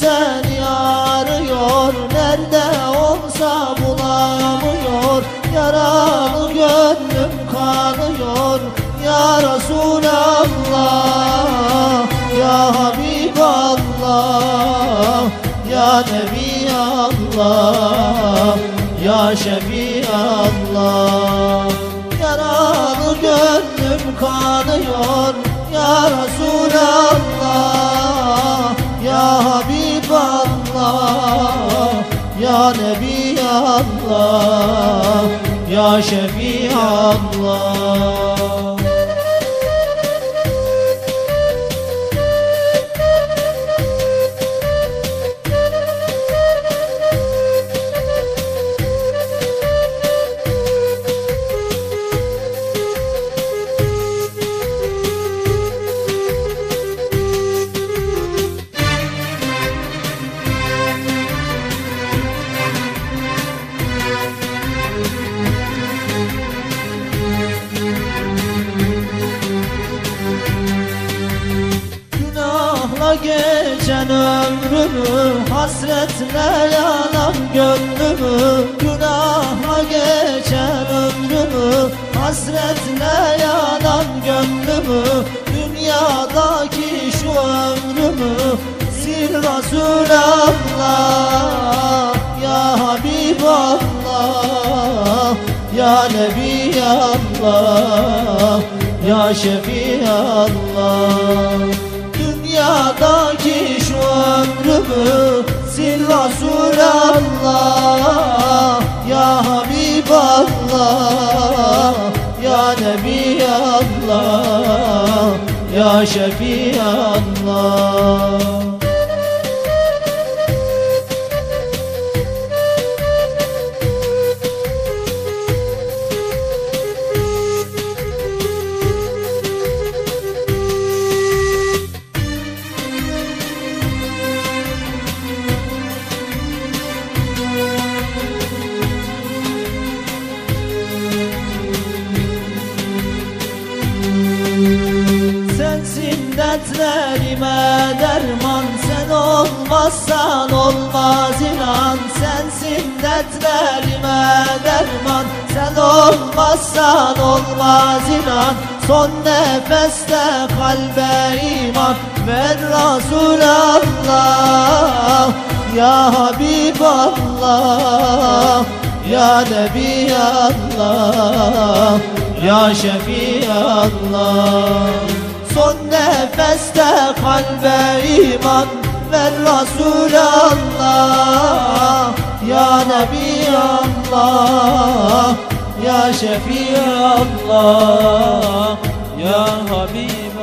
seni arıyor Nerede olsa bulamıyor. Yaralı gönlüm kanıyor Ya Resulallah Ya Habiballah Ya Nebi Allah Ya Şefi Allah Yaralı gönlüm kanıyor Ya Resulallah. Ya Nebi Allah Ya Şefiallah geçen ömrümü Hasretle yanan gönlümü Günahla geçen ömrümü Hasretle yanan gönlümü Dünyadaki şu ömrümü Sil Resulallah Ya Habiballah Ya Nebi Allah Ya Şefiallah. Dünyadaki Habiballah Ya Nebi Allah Ya Şefiallah Sensin dertlerime derman Sen olmazsan olmaz inan Sensin. Dertlerime derman Sen olmazsan olmaz inan. Son nefeste kalbe iman Ver Resulallah. Ya Habiballah Ya Nebi Allah Ya Şefiallah Son nefeste kalbe iman Ver Resulallah. Ya Nebi Allah Ya Şefiallah Ya Habib